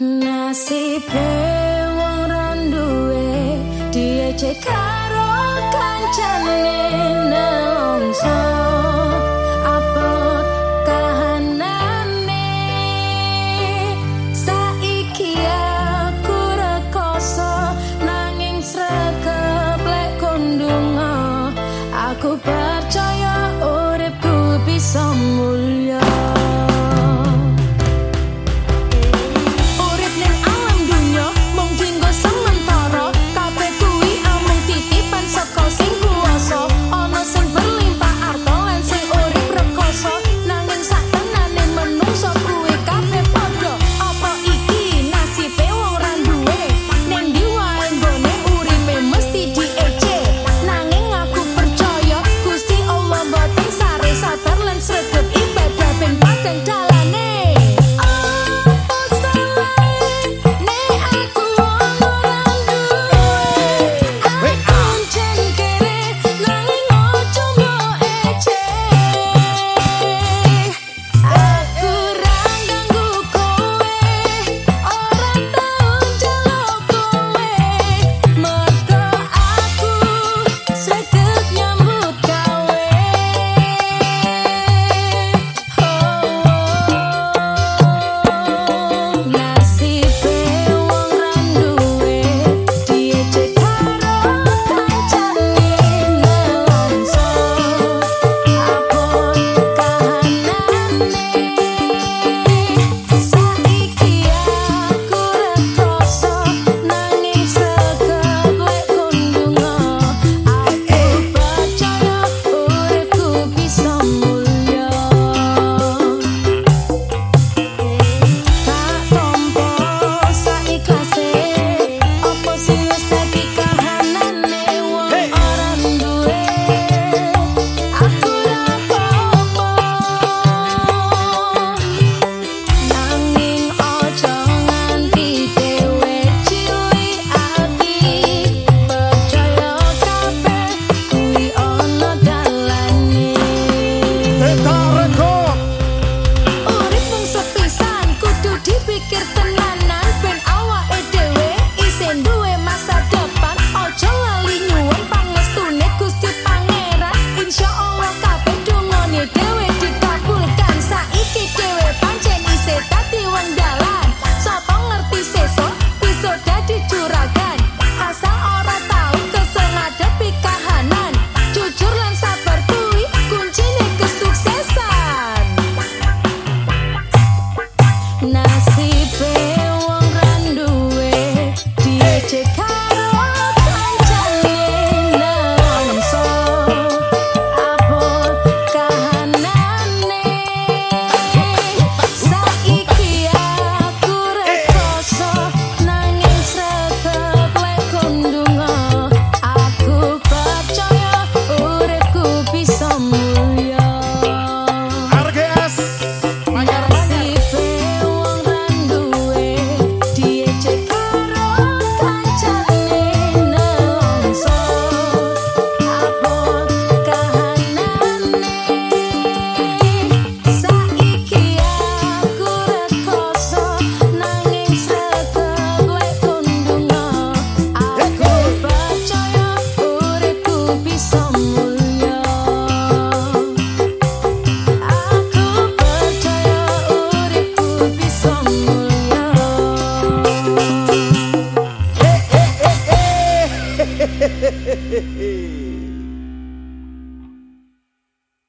Nasibe wong randuwe diejek karo kancane nelongso. Apot kahanane saiki aku rekoso nanging sregep lek kondunga aku percaya uripku bisa mulya.